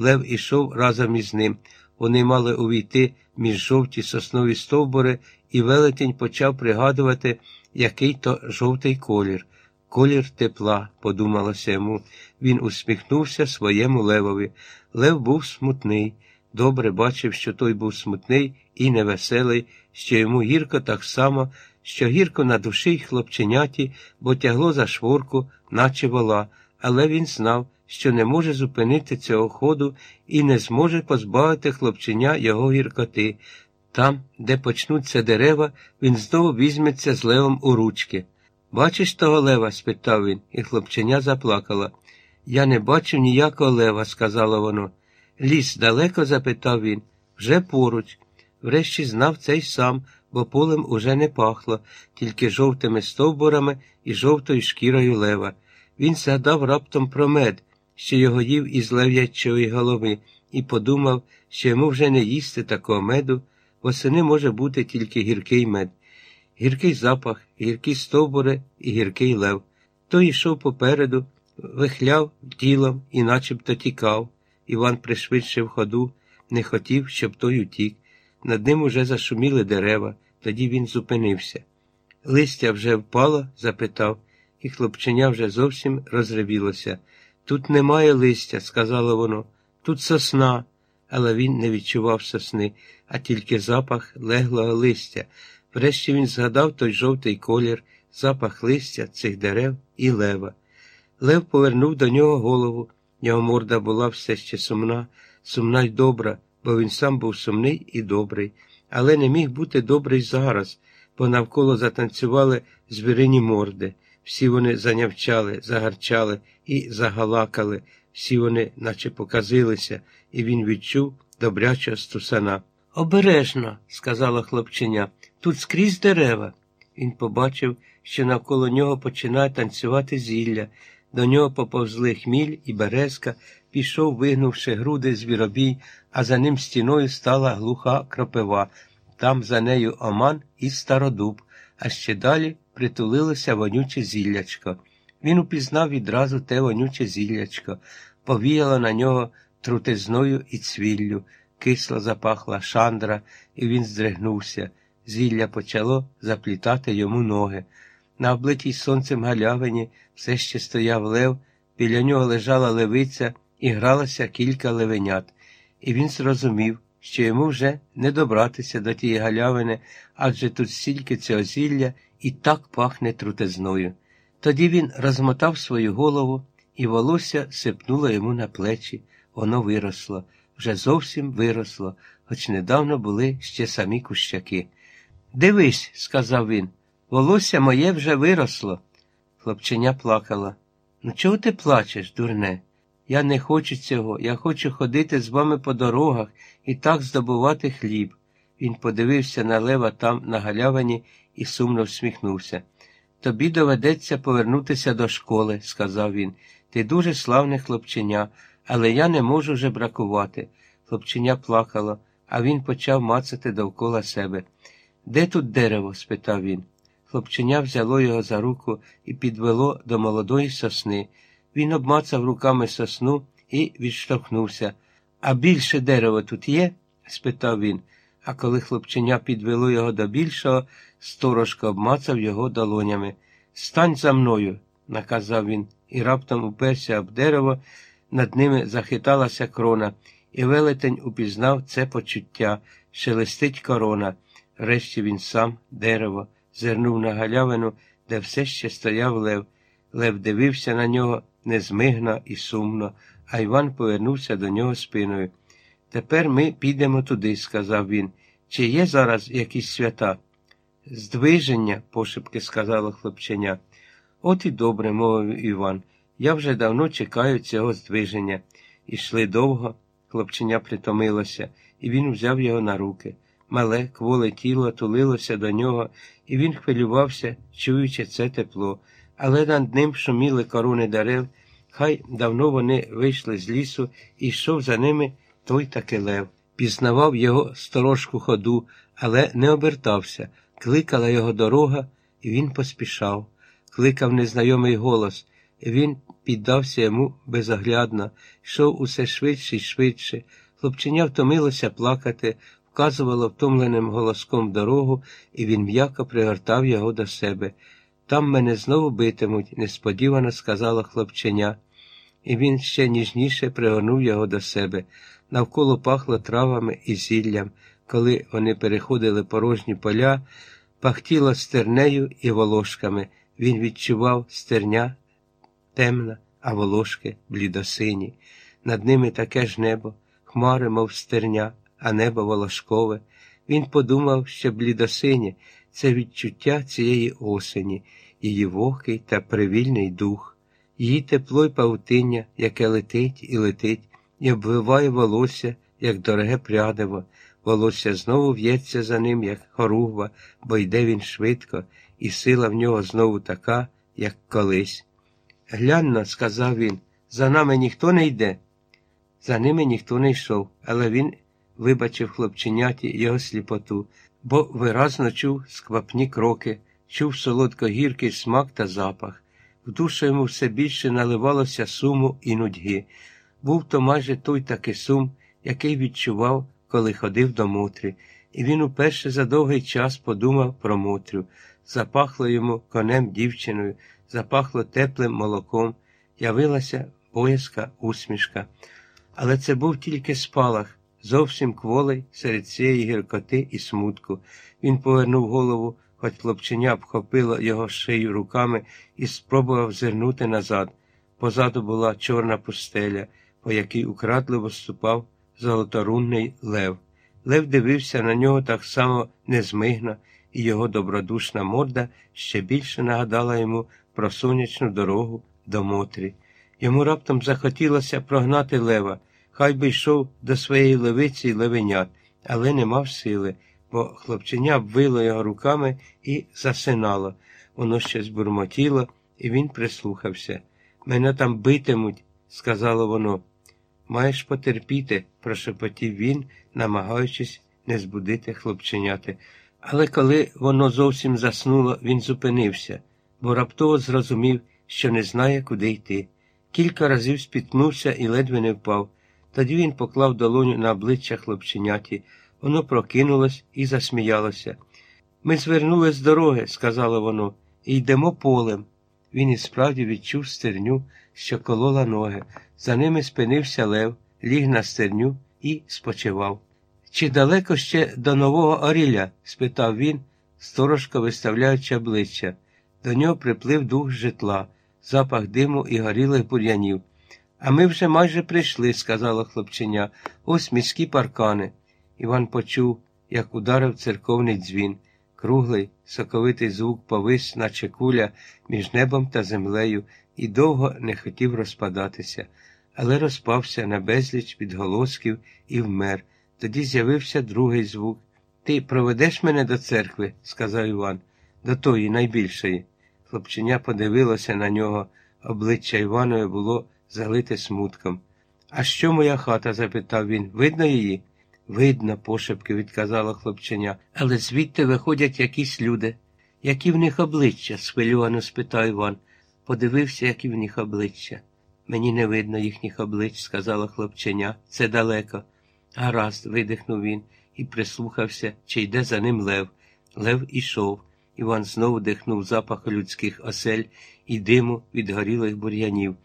Лев ішов разом із ним. Вони мали увійти між жовті соснові стовбури, і велетень почав пригадувати, який то жовтий колір. Колір тепла, подумалося йому. Він усміхнувся своєму левові. Лев був смутний, добре бачив, що той був смутний і невеселий, що йому гірко так само, що гірко на душі й хлопченяті, бо тягло за шворку, наче вола, але він знав, що не може зупинити цього ходу і не зможе позбавити хлопченя його гіркоти. Там, де почнуться дерева, він знову візьметься з левом у ручки. Бачиш того лева? спитав він, і хлопченя заплакала. Я не бачу ніякого лева, сказало воно. Ліс далеко? запитав він. Вже поруч. Врешті знав цей сам, бо полем уже не пахло, тільки жовтими стовбурами і жовтою шкірою лева. Він згадав раптом про мед, що його їв із лев'ячої голови, і подумав, що йому вже не їсти такого меду, восени може бути тільки гіркий мед. Гіркий запах, гіркі стовбури і гіркий лев. Той йшов попереду, вихляв тілом і начебто тікав. Іван пришвидшив ходу, не хотів, щоб той утік. Над ним уже зашуміли дерева, тоді він зупинився. Листя вже впало? запитав, і хлопченя вже зовсім розревілося. Тут немає листя, сказало воно, тут сосна, але він не відчував сосни, а тільки запах леглого листя. Врешті він згадав той жовтий колір, запах листя цих дерев і лева. Лев повернув до нього голову. Його морда була все ще сумна, сумна й добра, бо він сам був сумний і добрий, але не міг бути добрий зараз, бо навколо затанцювали звірині морди. Всі вони занявчали, загарчали і загалакали, всі вони, наче показилися, і він відчув добрячого стусана. Обережно, сказала хлопченя, тут скрізь дерева. Він побачив, що навколо нього починає танцювати зілля. До нього поповзли хміль і березка, пішов, вигнувши груди звіробій, а за ним стіною стала глуха кропива. Там за нею оман і стародуб, а ще далі притулилося вонюче зіллячко. Він упізнав відразу те вонюче зіллячко, повіяло на нього трутизною і цвіллю, кисло запахла шандра, і він здригнувся. Зілля почало заплітати йому ноги. На облитій сонцем галявині все ще стояв лев, біля нього лежала левиця і гралося кілька левенят, і він зрозумів, що йому вже не добратися до тієї галявини, адже тут стільки цього зілля і так пахне трутизною. Тоді він розмотав свою голову, і волосся сипнуло йому на плечі. Воно виросло, вже зовсім виросло, хоч недавно були ще самі кущаки. Дивись, сказав він, волосся моє вже виросло. Хлопченя плакала. Ну, чого ти плачеш, дурне? Я не хочу цього, я хочу ходити з вами по дорогах і так здобувати хліб. Він подивився на лева там, на галявині, і сумно всміхнувся. Тобі доведеться повернутися до школи, сказав він. Ти дуже славне хлопченя, але я не можу вже бракувати. Хлопченя плакало, а він почав мацати довкола себе. Де тут дерево? спитав він. Хлопченя взяло його за руку і підвело до молодої сосни. Він обмацав руками сосну і відштовхнувся. А більше дерева тут є? спитав він. А коли хлопченя підвело його до більшого, сторожко обмацав його долонями. Стань за мною, наказав він, і раптом уперся об дерево, над ними захиталася крона, і велетень упізнав це почуття, шелестить корона. Врешті він сам, дерево, зернув на галявину, де все ще стояв лев. Лев дивився на нього незмигно і сумно, а Іван повернувся до нього спиною. Тепер ми підемо туди, сказав він. Чи є зараз якісь свята? Здвиження, пошепки сказала хлопченя. От і добре, мовив Іван. Я вже давно чекаю цього здвиження. Ішли довго, хлопченя притомилося, і він взяв його на руки. Мале, кволе тіло тулилося до нього, і він хвилювався, чуючи це тепло, але над ним шуміли корони дерев, хай давно вони вийшли з лісу, і йшов за ними той таки лев. Пізнавав його сторожку ходу, але не обертався. Кликала його дорога, і він поспішав. Кликав незнайомий голос, і він піддався йому безоглядно, йшов усе швидше і швидше. Хлопчиня втомилося плакати, вказувало втомленим голоском дорогу, і він м'яко пригортав його до себе. Там мене знову битимуть, несподівано сказала хлопченя, і він ще ніжніше пригорнув його до себе. Навколо пахло травами і зіллям. Коли вони переходили порожні поля, пахтіло стернею і волошками. Він відчував стерня темна, а волошки блідосині. Над ними таке ж небо, хмари, мов стерня, а небо волошкове. Він подумав, що блідосині це відчуття цієї осені, її вогкий та привільний дух, її тепло й павутиння, яке летить і летить, і обвиває волосся, як дороге прядиво. Волосся знову в'ється за ним, як хоругва, бо йде він швидко, і сила в нього знову така, як колись. Гляньно, сказав він, за нами ніхто не йде. За ними ніхто не йшов, але він вибачив хлопченяті його сліпоту, бо виразно чув сквапні кроки, чув солодко-гіркий смак та запах. В душу йому все більше наливалося суму і нудьги. Був то майже той такий сум, який відчував, коли ходив до Мотрі, і він уперше за довгий час подумав про Мотрю. Запахло йому конем дівчиною, запахло теплим молоком, явилася боязка усмішка. Але це був тільки спалах, зовсім кволий серед цієї гіркоти і смутку. Він повернув голову, хоч хлопченя обхопило його шию руками і спробував зирнути назад. Позаду була чорна пустеля, по якій украдливо ступав золоторунний лев. Лев дивився на нього так само незмигно, і його добродушна морда ще більше нагадала йому про сонячну дорогу до Мотрі. Йому раптом захотілося прогнати лева, хай би йшов до своєї левиці й левенят, але не мав сили, бо хлопченя обвило його руками і засинало. Воно щось бурмотіло, і він прислухався. Мене там битимуть, сказало воно. Маєш потерпіти, прошепотів він, намагаючись не збудити хлопченяти. Але коли воно зовсім заснуло, він зупинився, бо раптово зрозумів, що не знає, куди йти. Кілька разів спіткнувся і ледве не впав. Тоді він поклав долоню на обличчя хлопченяті. Воно прокинулось і засміялося. Ми звернули з дороги, сказало воно, і йдемо полем. Він і справді відчув стерню, що колола ноги. За ними спинився лев, ліг на стерню і спочивав. Чи далеко ще до нового Оріля? спитав він, сторожко виставляючи обличчя. До нього приплив дух житла, запах диму і горілих бур'янів. А ми вже майже прийшли, сказала хлопченя. Ось міські паркани. Іван почув, як ударив церковний дзвін. Круглий, соковитий звук повис, наче куля, між небом та землею, і довго не хотів розпадатися, але розпався на безліч відголосків і вмер. Тоді з'явився другий звук. Ти проведеш мене до церкви, сказав Іван, до тої найбільшої. Хлопченя подивилося на нього, обличчя Іванове було залите смутком. А що моя хата? запитав він. Видно її? Видно, пошепки відказала хлопченя, але звідти виходять якісь люди. Які в них обличчя? схвильовано спитав Іван. Подивився, які в них обличчя. Мені не видно їхніх облич, сказала хлопченя. Це далеко. Гаразд, видихнув він і прислухався, чи йде за ним Лев. Лев ішов. Іван знову дихнув запах людських осель і диму від горілих бур'янів.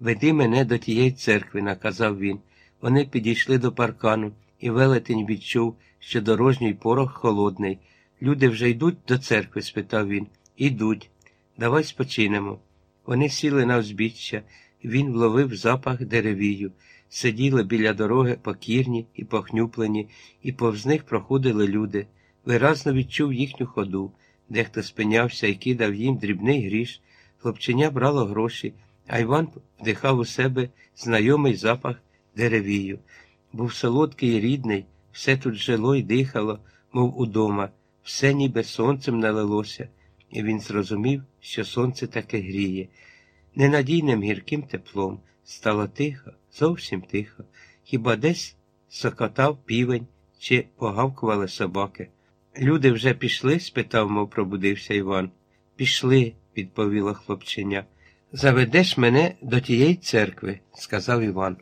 Веди мене до тієї церкви, наказав він. Вони підійшли до паркану, і велетень відчув, що дорожній порох холодний. Люди вже йдуть до церкви? спитав він. Ідуть. Давай спочинемо. Вони сіли на узбіччя, він вловив запах деревію сиділи біля дороги покірні і похнюплені, і повз них проходили люди. Виразно відчув їхню ходу. Дехто спинявся і кидав їм дрібний гріш. Хлопченя брало гроші, а Іван вдихав у себе знайомий запах деревію. Був солодкий і рідний, все тут жило й дихало, мов удома, все ніби сонцем налилося, і він зрозумів, що сонце таке гріє. Ненадійним гірким теплом стало тихо зовсім тихо. Хіба десь сокотав півень чи погавкували собаки. Люди вже пішли? спитав, мов пробудився Іван. Пішли, відповіла хлопченя. Заведеш мене до тієї церкви, сказав Іван.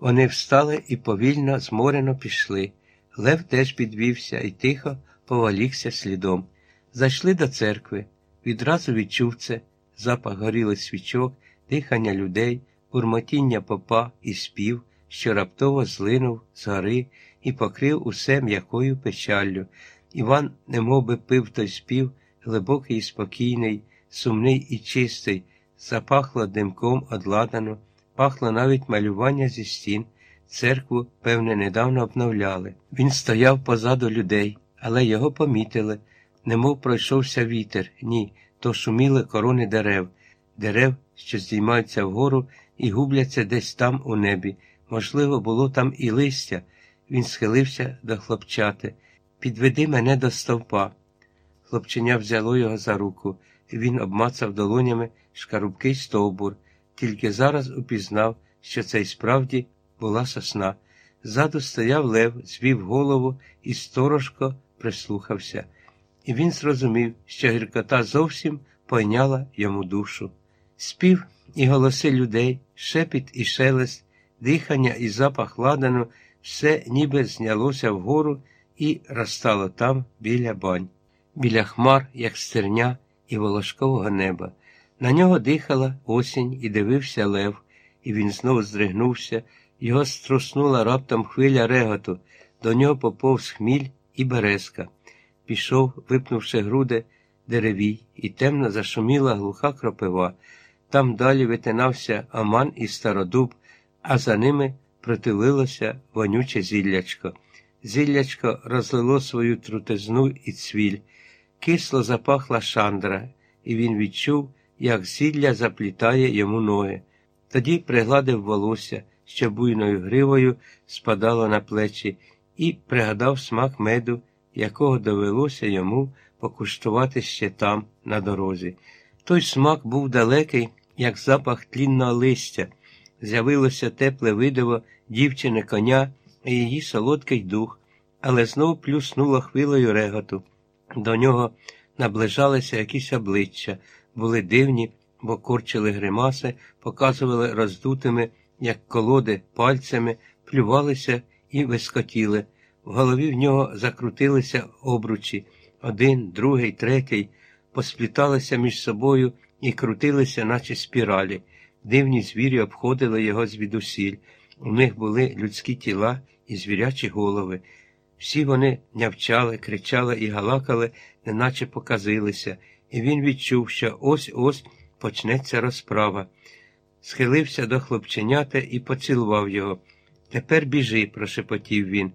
Вони встали і повільно, зморено пішли. Лев теж підвівся і тихо повалікся слідом. Зайшли до церкви. Відразу відчув це запах горілих свічок, дихання людей, бурмотіння попа і спів, що раптово злинув з гори і покрив усе м'якою печаллю. Іван немов би пив той спів, глибокий і спокійний, сумний і чистий, запахло димком одладано, пахло навіть малювання зі стін. Церкву, певне, недавно обновляли. Він стояв позаду людей, але його помітили, немов пройшовся вітер. Ні, то шуміли корони дерев, дерев, що здіймаються вгору і губляться десь там у небі. Можливо, було там і листя. Він схилився до хлопчати. Підведи мене до стовпа. Хлопченя взяло його за руку, він обмацав долонями шкарубкий стовбур, тільки зараз упізнав, що це й справді була сосна. Ззаду стояв лев, звів голову і сторожко прислухався. І він зрозумів, що гіркота зовсім пойняла йому душу. Спів і голоси людей, шепіт і шелест, дихання і запах ладану, все ніби знялося вгору і розстало там біля бань, біля хмар, як стерня і волошкового неба. На нього дихала осінь і дивився лев, і він знову здригнувся, його струснула раптом хвиля реготу, до нього поповз хміль і березка. Пішов, випнувши груди деревій, і темно зашуміла глуха кропива. Там далі витинався Аман і стародуб, а за ними протилилося вонюче зіллячко. Зіллячко розлило свою трутизну і цвіль. Кисло запахла шандра, і він відчув, як зілля заплітає йому ноги. Тоді пригладив волосся, що буйною гривою спадало на плечі, і пригадав смак меду, якого довелося йому покуштувати ще там, на дорозі. Той смак був далекий, як запах тлінного листя. З'явилося тепле видиво дівчини коня і її солодкий дух, але знов плюснуло хвилею реготу. До нього наближалися якісь обличчя, були дивні, бо корчили гримаси, показували роздутими, як колоди, пальцями, плювалися і вискотіли. В голові в нього закрутилися обручі, один, другий, третій, поспліталися між собою і крутилися, наче спіралі. Дивні звірі обходили його звідусіль. У них були людські тіла і звірячі голови. Всі вони нявчали, кричали і галакали, неначе показилися, і він відчув, що ось ось почнеться розправа. Схилився до хлопченята і поцілував його. Тепер біжи, прошепотів він,